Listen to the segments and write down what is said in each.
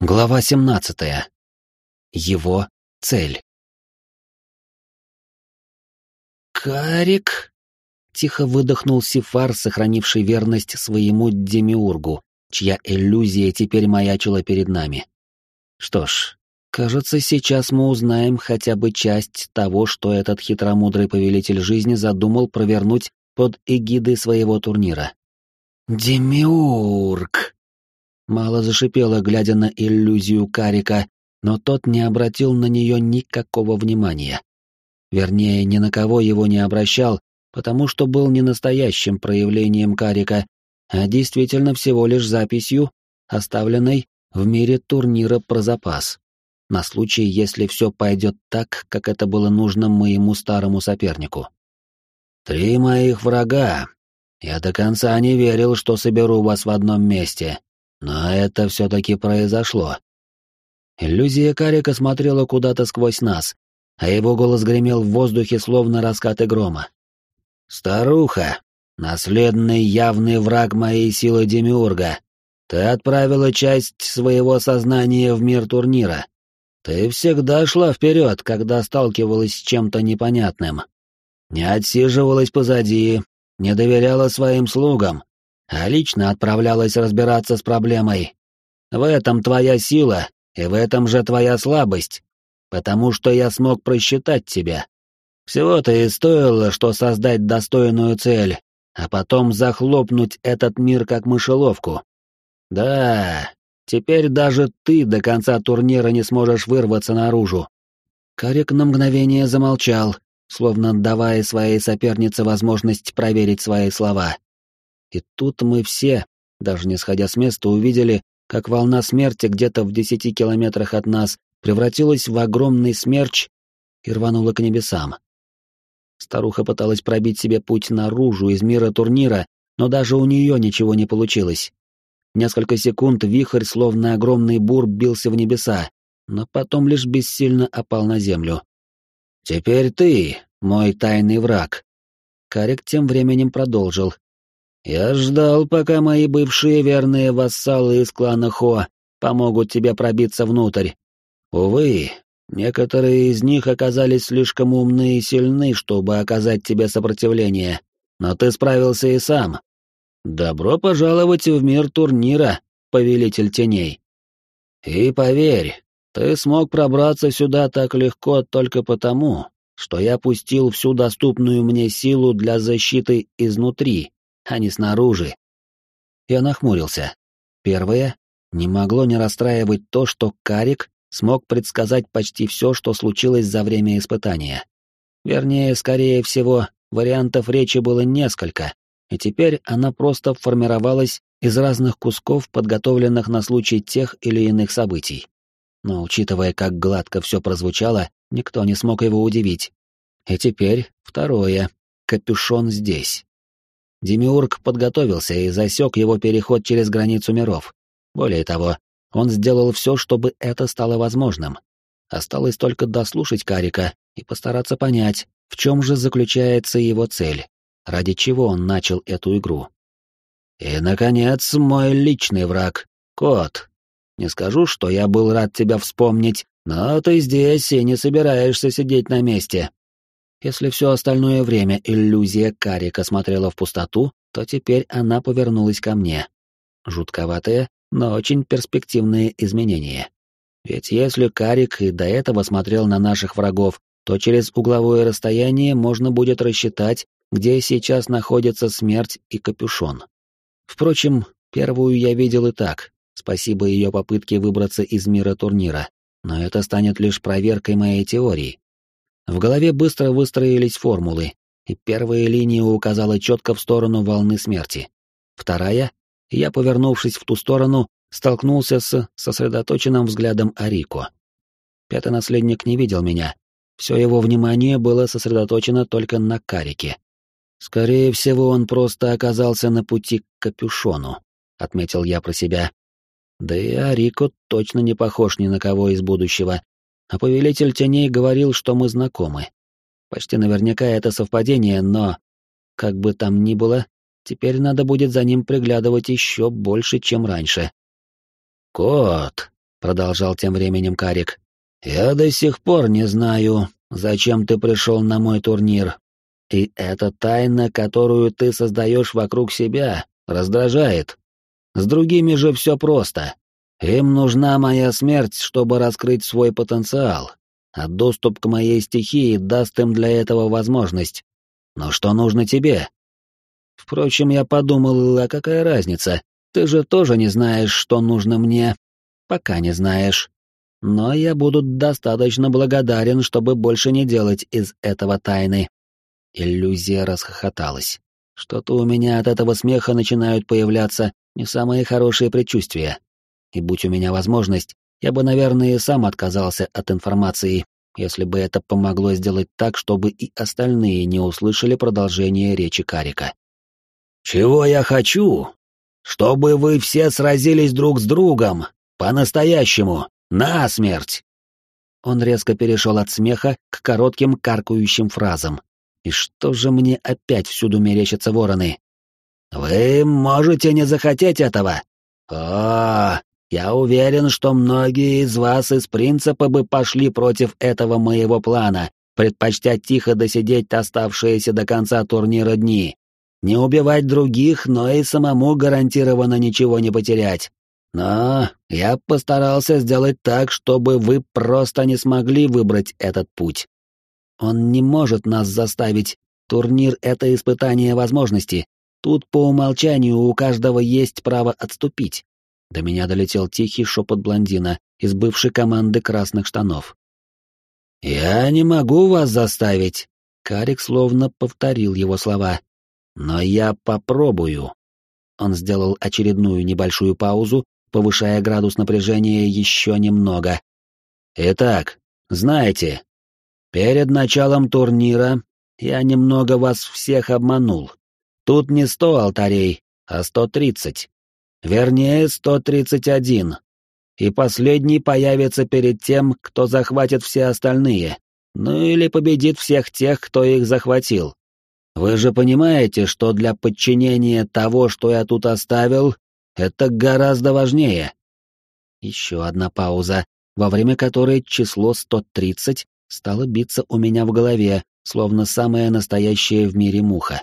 Глава 17. Его цель. «Карик?» — тихо выдохнул Сифар, сохранивший верность своему демиургу, чья иллюзия теперь маячила перед нами. Что ж, кажется, сейчас мы узнаем хотя бы часть того, что этот хитромудрый повелитель жизни задумал провернуть под эгидой своего турнира. «Демиург!» Мало зашипела, глядя на иллюзию Карика, но тот не обратил на нее никакого внимания. Вернее, ни на кого его не обращал, потому что был не настоящим проявлением Карика, а действительно всего лишь записью, оставленной в мире турнира про запас, на случай, если все пойдет так, как это было нужно моему старому сопернику. «Три моих врага. Я до конца не верил, что соберу вас в одном месте, но это все-таки произошло. Иллюзия Карика смотрела куда-то сквозь нас, а его голос гремел в воздухе, словно раскаты грома. «Старуха, наследный явный враг моей силы Демиурга, ты отправила часть своего сознания в мир турнира. Ты всегда шла вперед, когда сталкивалась с чем-то непонятным. Не отсиживалась позади, не доверяла своим слугам, а лично отправлялась разбираться с проблемой. В этом твоя сила, и в этом же твоя слабость, потому что я смог просчитать тебя. Всего-то и стоило, что создать достойную цель, а потом захлопнуть этот мир как мышеловку. Да, теперь даже ты до конца турнира не сможешь вырваться наружу. Карик на мгновение замолчал, словно давая своей сопернице возможность проверить свои слова. И тут мы все, даже не сходя с места, увидели, как волна смерти где-то в десяти километрах от нас превратилась в огромный смерч и рванула к небесам. Старуха пыталась пробить себе путь наружу из мира турнира, но даже у нее ничего не получилось. Несколько секунд вихрь, словно огромный бур, бился в небеса, но потом лишь бессильно опал на землю. «Теперь ты, мой тайный враг». Карик тем временем продолжил, я ждал, пока мои бывшие верные вассалы из клана Хо помогут тебе пробиться внутрь. Увы, некоторые из них оказались слишком умны и сильны, чтобы оказать тебе сопротивление, но ты справился и сам. Добро пожаловать в мир турнира, повелитель теней. И поверь, ты смог пробраться сюда так легко только потому, что я пустил всю доступную мне силу для защиты изнутри а не снаружи. Я нахмурился. Первое, не могло не расстраивать то, что Карик смог предсказать почти все, что случилось за время испытания. Вернее, скорее всего, вариантов речи было несколько, и теперь она просто формировалась из разных кусков, подготовленных на случай тех или иных событий. Но учитывая, как гладко все прозвучало, никто не смог его удивить. И теперь второе. Капюшон здесь. Демиург подготовился и засек его переход через границу миров. Более того, он сделал все, чтобы это стало возможным. Осталось только дослушать Карика и постараться понять, в чем же заключается его цель, ради чего он начал эту игру. И, наконец, мой личный враг — кот. Не скажу, что я был рад тебя вспомнить, но ты здесь и не собираешься сидеть на месте. Если все остальное время иллюзия Карика смотрела в пустоту, то теперь она повернулась ко мне. Жутковатое, но очень перспективные изменения. Ведь если Карик и до этого смотрел на наших врагов, то через угловое расстояние можно будет рассчитать, где сейчас находится смерть и капюшон. Впрочем, первую я видел и так, спасибо ее попытке выбраться из мира турнира, но это станет лишь проверкой моей теории. В голове быстро выстроились формулы, и первая линия указала четко в сторону волны смерти. Вторая, я, повернувшись в ту сторону, столкнулся с сосредоточенным взглядом Арико. Пятый наследник не видел меня. Все его внимание было сосредоточено только на карике. Скорее всего, он просто оказался на пути к капюшону, отметил я про себя. Да и Арико точно не похож ни на кого из будущего, а повелитель теней говорил, что мы знакомы. Почти наверняка это совпадение, но, как бы там ни было, теперь надо будет за ним приглядывать еще больше, чем раньше. «Кот!» продолжал тем временем Карик. Я до сих пор не знаю, зачем ты пришел на мой турнир. И эта тайна, которую ты создаешь вокруг себя, раздражает. С другими же все просто. Им нужна моя смерть, чтобы раскрыть свой потенциал, а доступ к моей стихии даст им для этого возможность. Но что нужно тебе? Впрочем, я подумал, а какая разница? Ты же тоже не знаешь, что нужно мне. Пока не знаешь. Но я буду достаточно благодарен, чтобы больше не делать из этого тайны. Иллюзия расхохоталась. Что-то у меня от этого смеха начинают появляться не самые хорошие предчувствия. И будь у меня возможность, я бы, наверное, и сам отказался от информации, если бы это помогло сделать так, чтобы и остальные не услышали продолжение речи Карика. «Чего я хочу? Чтобы вы все сразились друг с другом, по-настоящему, насмерть!» Он резко перешел от смеха к коротким каркающим фразам. «И что же мне опять всюду мерещатся вороны?» «Вы можете не захотеть этого. О, я уверен, что многие из вас из принципа бы пошли против этого моего плана, предпочтя тихо досидеть оставшиеся до конца турнира дни. Не убивать других, но и самому гарантированно ничего не потерять. Но я постарался сделать так, чтобы вы просто не смогли выбрать этот путь. Он не может нас заставить. Турнир — это испытание возможности. Тут по умолчанию у каждого есть право отступить. До меня долетел тихий шепот блондина из бывшей команды красных штанов. «Я не могу вас заставить», — Карик словно повторил его слова. «Но я попробую». Он сделал очередную небольшую паузу, повышая градус напряжения еще немного. «Итак, знаете, перед началом турнира я немного вас всех обманул. Тут не сто алтарей, а сто тридцать. Вернее, 131. И последний появится перед тем, кто захватит все остальные. Ну или победит всех тех, кто их захватил. Вы же понимаете, что для подчинения того, что я тут оставил, это гораздо важнее. Еще одна пауза, во время которой число 130 стало биться у меня в голове, словно самая настоящая в мире муха.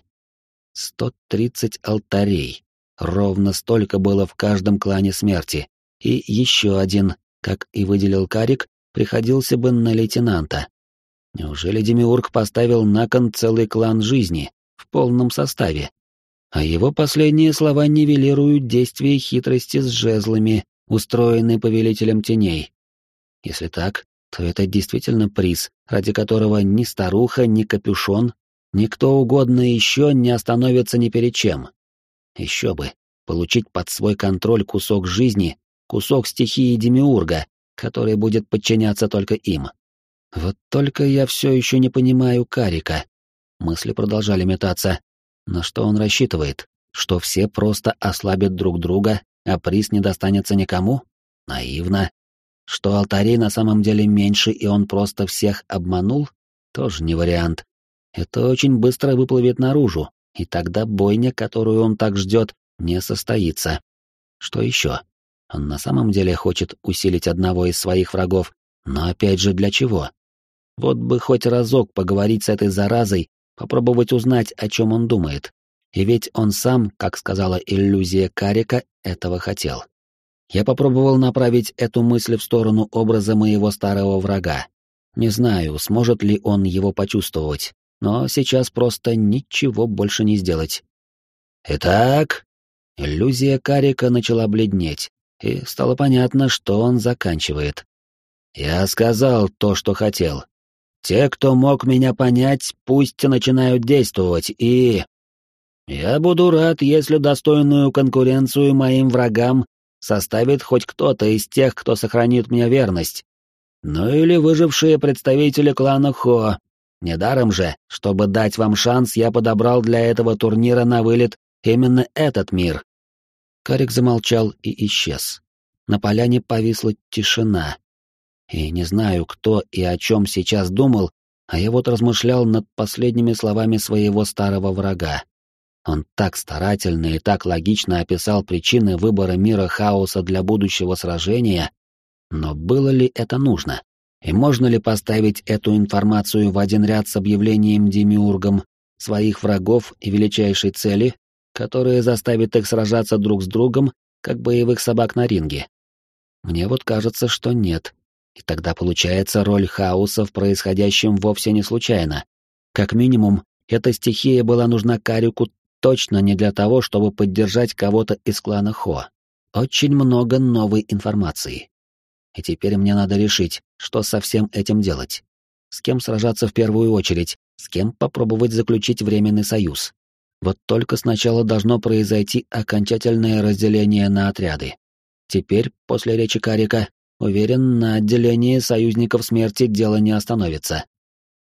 130 алтарей. Ровно столько было в каждом клане смерти. И еще один, как и выделил Карик, приходился бы на лейтенанта. Неужели Демиург поставил на кон целый клан жизни в полном составе? А его последние слова нивелируют действие хитрости с жезлами, устроенной повелителем теней. Если так, то это действительно приз, ради которого ни старуха, ни капюшон, ни кто угодно еще не остановится ни перед чем. Еще бы, получить под свой контроль кусок жизни, кусок стихии Демиурга, который будет подчиняться только им. Вот только я все еще не понимаю Карика. Мысли продолжали метаться. На что он рассчитывает? Что все просто ослабят друг друга, а приз не достанется никому? Наивно. Что алтарей на самом деле меньше, и он просто всех обманул? Тоже не вариант. Это очень быстро выплывет наружу, и тогда бойня, которую он так ждет, не состоится. Что еще? Он на самом деле хочет усилить одного из своих врагов, но опять же для чего? Вот бы хоть разок поговорить с этой заразой, попробовать узнать, о чем он думает. И ведь он сам, как сказала иллюзия Карика, этого хотел. Я попробовал направить эту мысль в сторону образа моего старого врага. Не знаю, сможет ли он его почувствовать, но сейчас просто ничего больше не сделать. Итак, иллюзия Карика начала бледнеть, и стало понятно, что он заканчивает. Я сказал то, что хотел. Те, кто мог меня понять, пусть начинают действовать, и... Я буду рад, если достойную конкуренцию моим врагам составит хоть кто-то из тех, кто сохранит мне верность. Ну или выжившие представители клана Хо, Недаром же, чтобы дать вам шанс, я подобрал для этого турнира на вылет именно этот мир. Карик замолчал и исчез. На поляне повисла тишина. И не знаю, кто и о чем сейчас думал, а я вот размышлял над последними словами своего старого врага. Он так старательно и так логично описал причины выбора мира хаоса для будущего сражения, Но было ли это нужно? И можно ли поставить эту информацию в один ряд с объявлением Демиургом своих врагов и величайшей цели, которая заставит их сражаться друг с другом, как боевых собак на ринге? Мне вот кажется, что нет. И тогда получается роль хаоса в происходящем вовсе не случайно. Как минимум, эта стихия была нужна Карику точно не для того, чтобы поддержать кого-то из клана Хо. Очень много новой информации. И теперь мне надо решить, что со всем этим делать. С кем сражаться в первую очередь, с кем попробовать заключить временный союз. Вот только сначала должно произойти окончательное разделение на отряды. Теперь, после речи Карика, уверен, на отделении союзников смерти дело не остановится.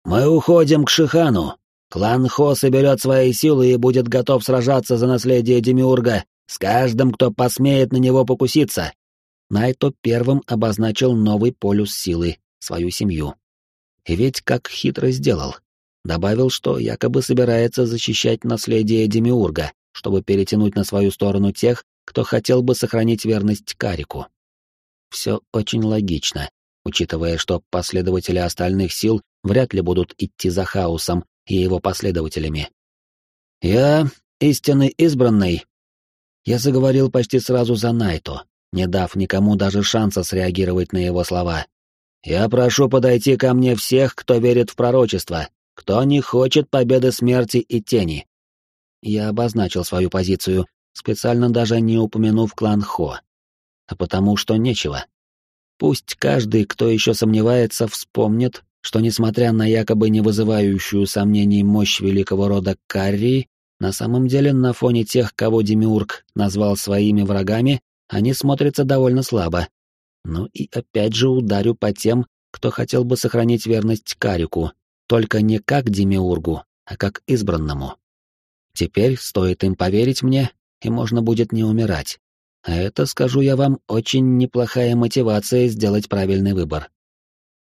«Мы уходим к Шихану. Клан Хо соберет свои силы и будет готов сражаться за наследие Демиурга с каждым, кто посмеет на него покуситься. Найто первым обозначил новый полюс силы, свою семью. И ведь как хитро сделал. Добавил, что якобы собирается защищать наследие Демиурга, чтобы перетянуть на свою сторону тех, кто хотел бы сохранить верность Карику. Все очень логично, учитывая, что последователи остальных сил вряд ли будут идти за хаосом и его последователями. «Я истинный избранный», я заговорил почти сразу за Найто, не дав никому даже шанса среагировать на его слова. «Я прошу подойти ко мне всех, кто верит в пророчество, кто не хочет победы смерти и тени». Я обозначил свою позицию, специально даже не упомянув клан Хо. А потому что нечего. Пусть каждый, кто еще сомневается, вспомнит, что несмотря на якобы не вызывающую сомнений мощь великого рода Карри, на самом деле на фоне тех, кого Демиург назвал своими врагами, они смотрятся довольно слабо. Ну и опять же ударю по тем, кто хотел бы сохранить верность Карику, только не как Демиургу, а как избранному. Теперь стоит им поверить мне, и можно будет не умирать. А это, скажу я вам, очень неплохая мотивация сделать правильный выбор.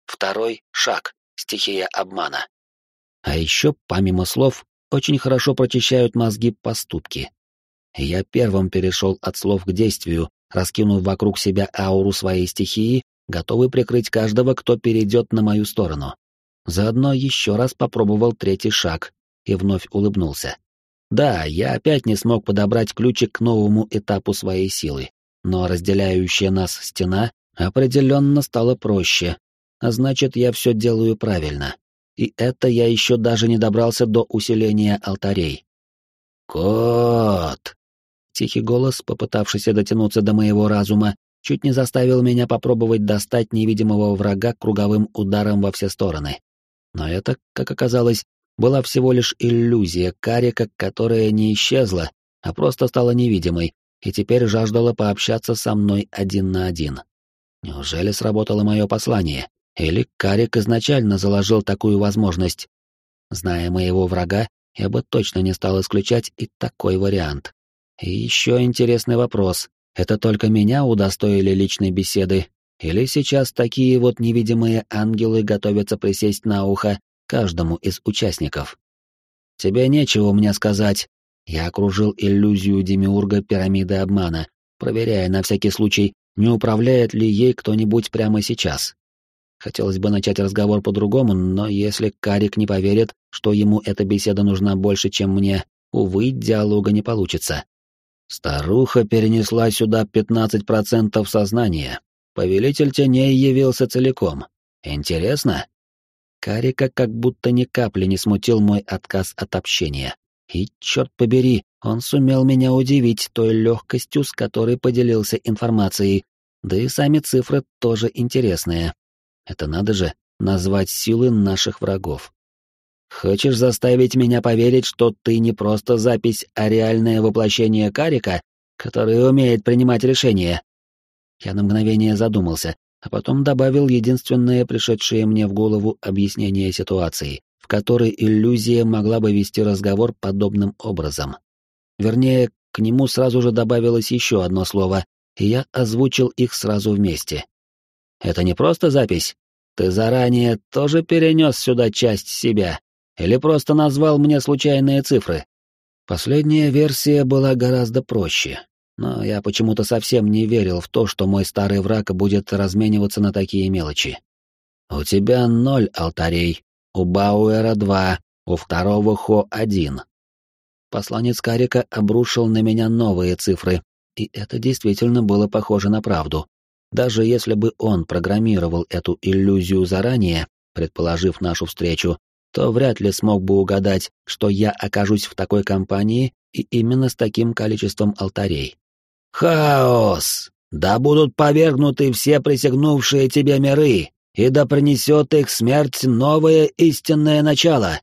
Второй шаг — стихия обмана. А еще, помимо слов, очень хорошо прочищают мозги поступки. Я первым перешел от слов к действию, раскинув вокруг себя ауру своей стихии, готовый прикрыть каждого, кто перейдет на мою сторону. Заодно еще раз попробовал третий шаг и вновь улыбнулся. Да, я опять не смог подобрать ключик к новому этапу своей силы, но разделяющая нас стена определенно стала проще, а значит, я все делаю правильно. И это я еще даже не добрался до усиления алтарей. «Кот!» Тихий голос, попытавшийся дотянуться до моего разума, чуть не заставил меня попробовать достать невидимого врага круговым ударом во все стороны. Но это, как оказалось, была всего лишь иллюзия карика, которая не исчезла, а просто стала невидимой, и теперь жаждала пообщаться со мной один на один. Неужели сработало мое послание? Или Карик изначально заложил такую возможность? Зная моего врага, я бы точно не стал исключать и такой вариант. И еще интересный вопрос. Это только меня удостоили личной беседы? Или сейчас такие вот невидимые ангелы готовятся присесть на ухо каждому из участников? Тебе нечего мне сказать. Я окружил иллюзию Демиурга пирамиды обмана, проверяя на всякий случай, не управляет ли ей кто-нибудь прямо сейчас. Хотелось бы начать разговор по-другому, но если Карик не поверит, что ему эта беседа нужна больше, чем мне, увы, диалога не получится. Старуха перенесла сюда 15% сознания. Повелитель теней явился целиком. Интересно? Карика как будто ни капли не смутил мой отказ от общения. И, черт побери, он сумел меня удивить той легкостью, с которой поделился информацией, да и сами цифры тоже интересные. Это надо же, назвать силы наших врагов. Хочешь заставить меня поверить, что ты не просто запись, а реальное воплощение Карика, который умеет принимать решения? Я на мгновение задумался, а потом добавил единственное пришедшее мне в голову объяснение ситуации, в которой иллюзия могла бы вести разговор подобным образом. Вернее, к нему сразу же добавилось еще одно слово, и я озвучил их сразу вместе. Это не просто запись? Ты заранее тоже перенес сюда часть себя? Или просто назвал мне случайные цифры? Последняя версия была гораздо проще, но я почему-то совсем не верил в то, что мой старый враг будет размениваться на такие мелочи. У тебя ноль алтарей, у Бауэра два, у второго Хо один. Посланец Карика обрушил на меня новые цифры, и это действительно было похоже на правду. Даже если бы он программировал эту иллюзию заранее, предположив нашу встречу, то вряд ли смог бы угадать, что я окажусь в такой компании и именно с таким количеством алтарей. «Хаос! Да будут повергнуты все присягнувшие тебе миры, и да принесет их смерть новое истинное начало!»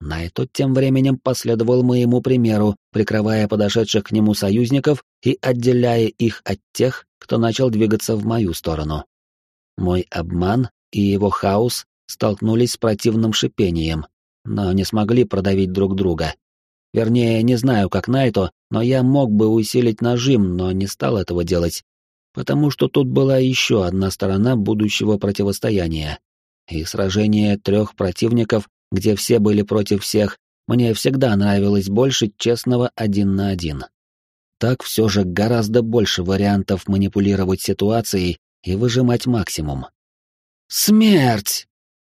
Найто тем временем последовал моему примеру, прикрывая подошедших к нему союзников и отделяя их от тех, кто начал двигаться в мою сторону. Мой обман и его хаос столкнулись с противным шипением, но не смогли продавить друг друга. Вернее, не знаю, как Найто, но я мог бы усилить нажим, но не стал этого делать, потому что тут была еще одна сторона будущего противостояния. И сражение трех противников, где все были против всех, мне всегда нравилось больше честного один на один. Так все же гораздо больше вариантов манипулировать ситуацией и выжимать максимум. «Смерть!»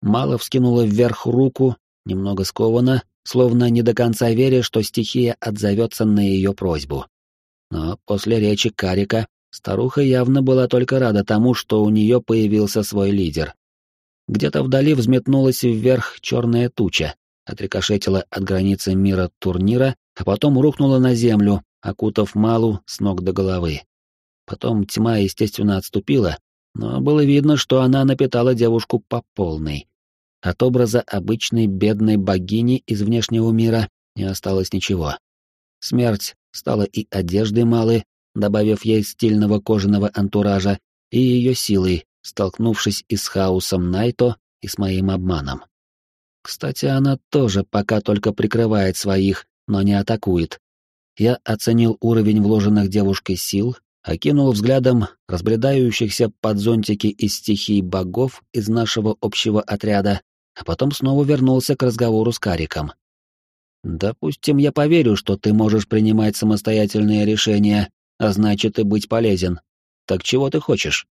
Мало вскинула вверх руку, немного скованно, словно не до конца веря, что стихия отзовется на ее просьбу. Но после речи Карика старуха явно была только рада тому, что у нее появился свой лидер. Где-то вдали взметнулась вверх черная туча, отрикошетила от границы мира турнира, а потом рухнула на землю, окутав Малу с ног до головы. Потом тьма, естественно, отступила, но было видно, что она напитала девушку по полной. От образа обычной бедной богини из внешнего мира не осталось ничего. Смерть стала и одеждой Малы, добавив ей стильного кожаного антуража, и ее силой, столкнувшись и с хаосом Найто, и с моим обманом. Кстати, она тоже пока только прикрывает своих, но не атакует. Я оценил уровень вложенных девушкой сил, окинул взглядом разбредающихся под зонтики из стихий богов из нашего общего отряда а потом снова вернулся к разговору с Кариком. «Допустим, я поверю, что ты можешь принимать самостоятельные решения, а значит и быть полезен. Так чего ты хочешь?»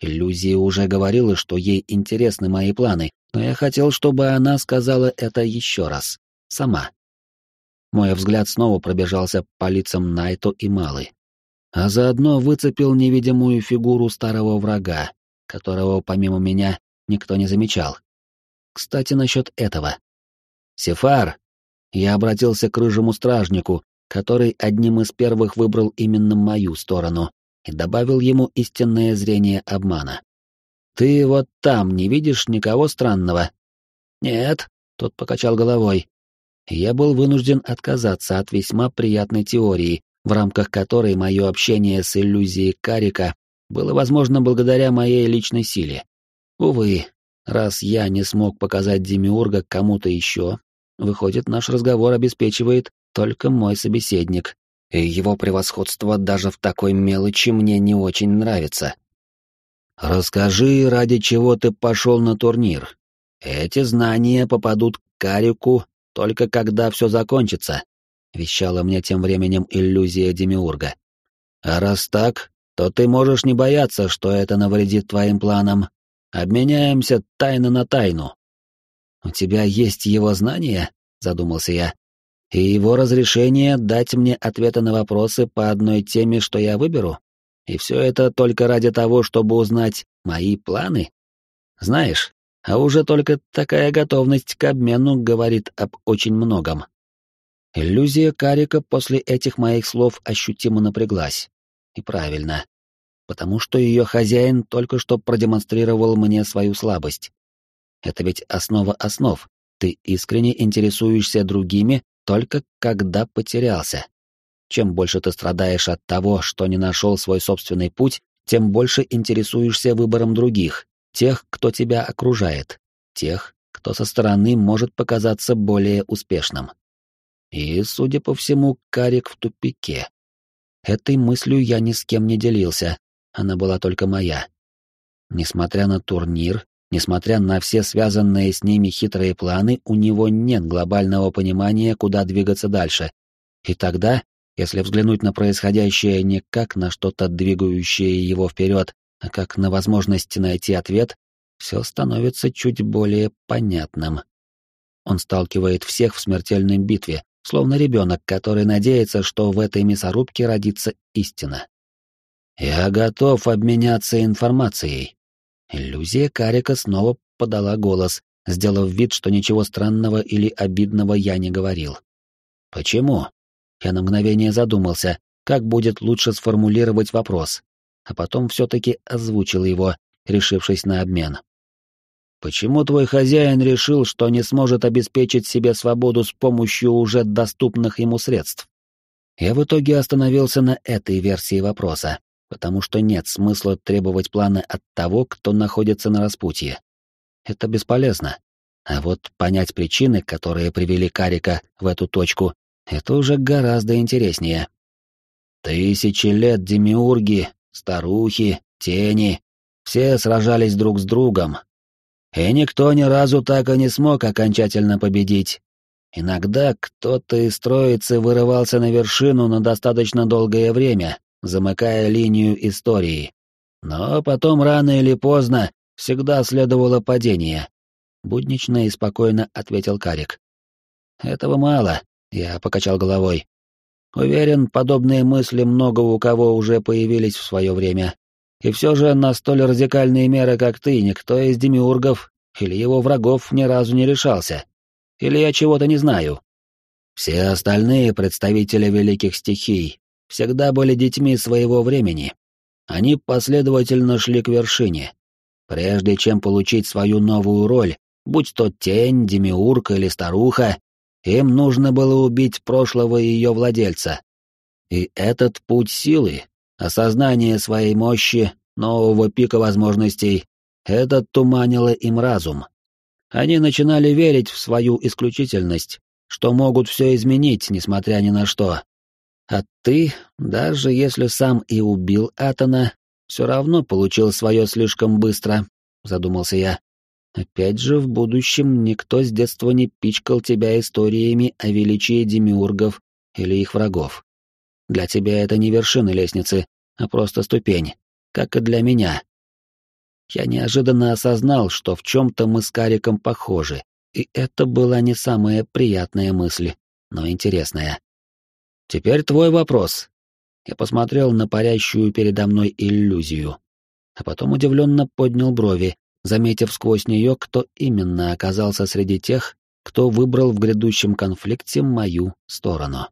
Иллюзия уже говорила, что ей интересны мои планы, но я хотел, чтобы она сказала это еще раз. Сама. Мой взгляд снова пробежался по лицам Найто и Малы. А заодно выцепил невидимую фигуру старого врага, которого помимо меня никто не замечал. Кстати, насчет этого. «Сефар!» Я обратился к рыжему стражнику, который одним из первых выбрал именно мою сторону, и добавил ему истинное зрение обмана. «Ты вот там не видишь никого странного?» «Нет», — тот покачал головой. Я был вынужден отказаться от весьма приятной теории, в рамках которой мое общение с иллюзией Карика было возможно благодаря моей личной силе. Увы, Раз я не смог показать Демиурга кому-то еще, выходит, наш разговор обеспечивает только мой собеседник, и его превосходство даже в такой мелочи мне не очень нравится. «Расскажи, ради чего ты пошел на турнир. Эти знания попадут к Карику только когда все закончится», — вещала мне тем временем иллюзия Демиурга. «А раз так, то ты можешь не бояться, что это навредит твоим планам, Обменяемся тайно на тайну. У тебя есть его знания? Задумался я. И его разрешение дать мне ответы на вопросы по одной теме, что я выберу? И все это только ради того, чтобы узнать мои планы? Знаешь, а уже только такая готовность к обмену говорит об очень многом. Иллюзия Карика после этих моих слов ощутимо напряглась. И правильно потому что ее хозяин только что продемонстрировал мне свою слабость. Это ведь основа основ. Ты искренне интересуешься другими только когда потерялся. Чем больше ты страдаешь от того, что не нашел свой собственный путь, тем больше интересуешься выбором других, тех, кто тебя окружает, тех, кто со стороны может показаться более успешным. И, судя по всему, Карик в тупике. Этой мыслью я ни с кем не делился, она была только моя. Несмотря на турнир, несмотря на все связанные с ними хитрые планы, у него нет глобального понимания, куда двигаться дальше. И тогда Если взглянуть на происходящее не как на что-то двигающее его вперед, а как на возможность найти ответ, все становится чуть более понятным. Он сталкивает всех в смертельной битве, словно ребенок, который надеется, что в этой мясорубке родится истина. «Я готов обменяться информацией». Иллюзия Карика снова подала голос, сделав вид, что ничего странного или обидного я не говорил. «Почему?» Я на мгновение задумался, как будет лучше сформулировать вопрос, а потом все-таки озвучил его, решившись на обмен. «Почему твой хозяин решил, что не сможет обеспечить себе свободу с помощью уже доступных ему средств?» Я в итоге остановился на этой версии вопроса, потому что нет смысла требовать планы от того, кто находится на распутье. Это бесполезно. А вот понять причины, которые привели Карика в эту точку, это уже гораздо интереснее. Тысячи лет демиурги, старухи, тени, все сражались друг с другом. И никто ни разу так и не смог окончательно победить. Иногда кто-то из троицы вырывался на вершину на достаточно долгое время, замыкая линию истории. Но потом рано или поздно всегда следовало падение. Буднично и спокойно ответил Карик. Этого мало, я покачал головой. Уверен, подобные мысли много у кого уже появились в свое время. И все же на столь радикальные меры, как ты, никто из демиургов или его врагов ни разу не решался. Или я чего-то не знаю. Все остальные представители великих стихий всегда были детьми своего времени. Они последовательно шли к вершине. Прежде чем получить свою новую роль, будь то тень, демиург или старуха, им нужно было убить прошлого ее владельца. И этот путь силы, осознание своей мощи, нового пика возможностей, это туманило им разум. Они начинали верить в свою исключительность, что могут все изменить, несмотря ни на что, а ты, даже если сам и убил Атона, все равно получил свое слишком быстро, задумался я. Опять же, в будущем никто с детства не пичкал тебя историями о величии демиургов или их врагов. Для тебя это не вершина лестницы, а просто ступень, как и для меня. Я неожиданно осознал, что в чем-то мы с Кариком похожи, и это была не самая приятная мысль, но интересная. Теперь твой вопрос. Я посмотрел на парящую передо мной иллюзию, а потом удивленно поднял брови, заметив сквозь нее, кто именно оказался среди тех, кто выбрал в грядущем конфликте мою сторону.